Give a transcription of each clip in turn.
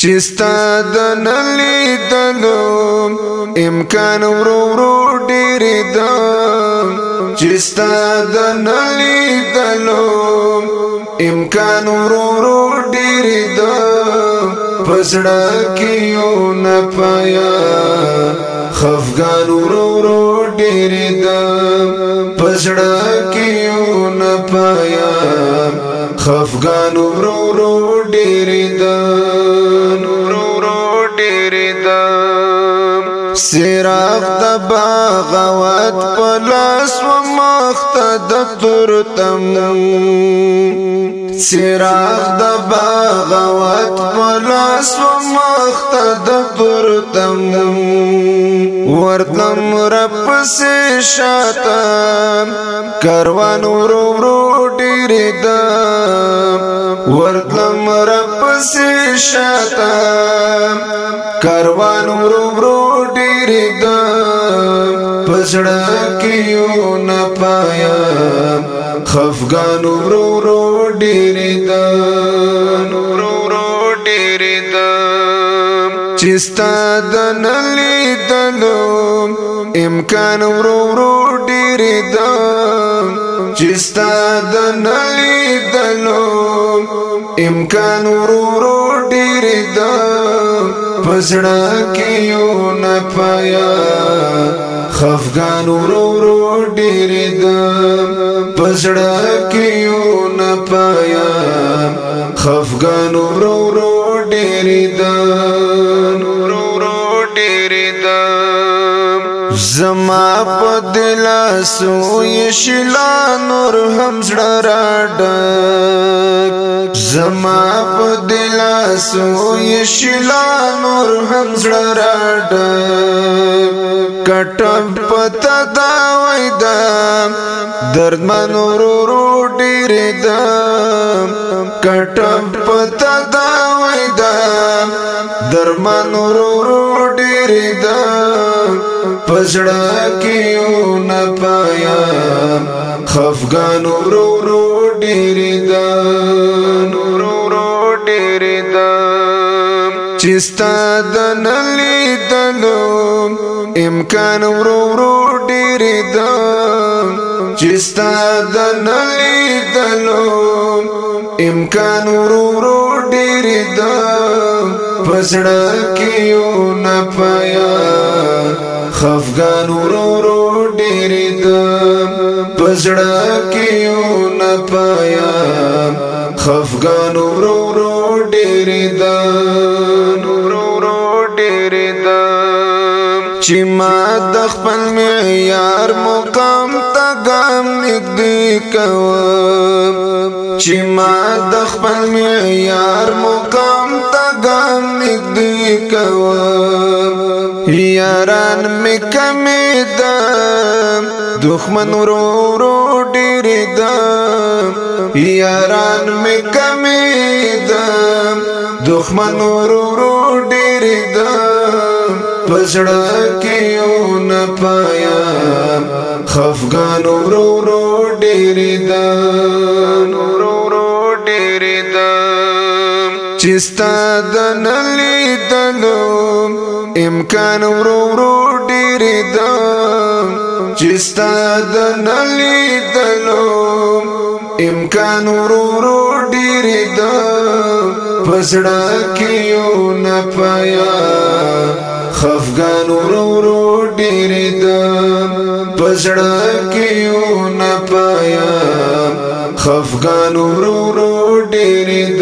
چستا د نلی دلو امکان ورو ورو ډیر د چستا د نلی دلو امکان ورو ورو ډیر د پسړه کیو نه پایا خفګان ورو ورو ډیر د پسړه کیو نه پایا خفغان ورو ورو ډېرېدم ورو ورو ډېرېدم سراغ د باغوت په لاس و مخته د تورتم سراغ د باغوت په لاس و مخته د تورتم ورتلم رب سي شاته کاروان ورو ورو ډیر د ورتلم رب سي شاته کاروان ورو ورو ډیر د پسړه کیو نه پایا خفغان ورو ورو ډیر د ورو چستا د نلی دلو امکان ورو ورو ډیر دا چستا د نلی دلو امکان ورو ورو ډیر دا پسړه کیو نه پایا خفغان ورو ورو ډیر دا پسړه کیو نه پایا خفغان ورو ورو ډیر دا زما په دل سو یشلا نور هم زړه راډک زما په دل سو یشلا نور هم زړه راډک کټم پتا دا وېدا درد منور روډې ردا کټم پتا دا ډېرې ده درمان ورو ډېرې ده پزړه کې نه پایا خفغان ورو ورو ډېرې ده ورو ورو ډېرې ده چستا د نلې دلو امکان ورو ورو ډېرې ده چستا د نلې دلو امکان ورو ورو پسړه کیو نه پیا خفغان ورو ډېر د پسړه کیو نه پیا خفغان ورو ډېر د چې ما د خپل معیار مقام ته ګام نږدې کوم چې ما د خپل معیار مقام ته ګام نږدې کوم یاران مې کمې ده دښمن ورو ورو ډېرې ده یاران مې کمې ده دښمن ورو ورو ډېرې ده پزړه کې یو نه پایا خفګان ورو ورو ډېرې ده چستا د نلی دلو امکان ورو ورو ډیر دا چستا د نلی دلو امکان ورو ورو ډیر دا پسړه کیو نه پیا خفغان ورو ورو ډیر دا پسړه کیو نه پیا خفغان ورو ورو ډېرېد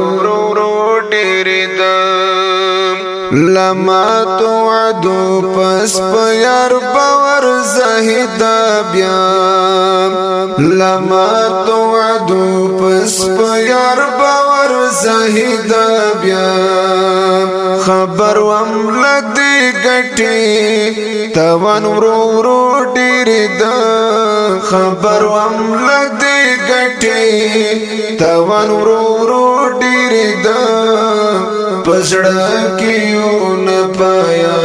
ورو ورو ډېرېد لما تو عدو پس پیار باور زاهد بیا لما تو عدو پس پیار باور زاهد بیا خبر وم لدې ګټي توان ورو ورو ډېر د خبر وم لدې ګټي توان ورو ورو ډېر د پسړ کیو نه پایا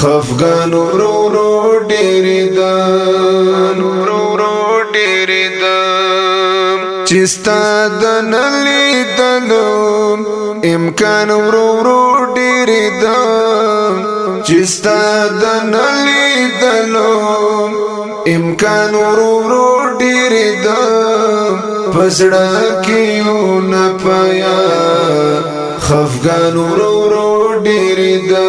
خفغان ورو ورو ډېر د ورو ورو ډېر د چې ستاد نلی دلو امکان ورو ورو ډیر دا چې ستاد نلی دلو امکان ورو ورو ډیر دا پسړه کیو نه پیا خفغان ورو ورو ډیر دا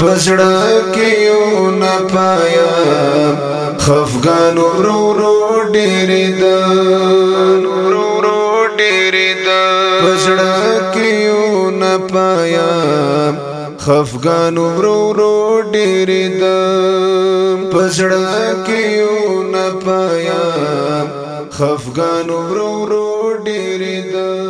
پسړه کیو نه پیا خفغان ورو ورو ډېرې دان ورو ورو ډېرې دان پسړه کیو نه پایا خفغان ورو ورو ډېرې دان پسړه کیو نه پایا خفغان ورو ورو ډېرې دان